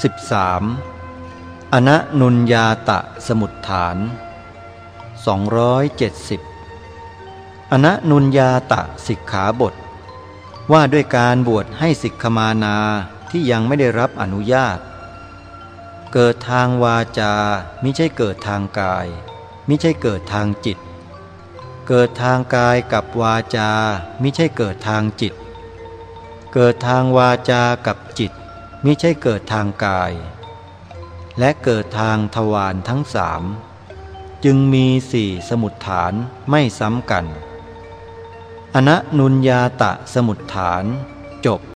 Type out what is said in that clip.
13. อนันุญญาตะสมุดฐาน 270 อนันุญญาตะสิกขาบท ว่าด้วยการบวชให้สิกขมานาที่ยังไม่ได้รับอนุญาต เกิดทางวาจามิใช่เกิดทางกาย มิใช่เกิดทางจิต เกิดทางกายกับวาจามิใช่เกิดทางจิต เกิดทางวาจากับจิต มิใช่เกิดทางกาย และเกิดทางทวารทั้งสามจึงมีสี่สมุดฐานไม่ซ้ำกัน อนันุญญาตะสมุดฐาน จบ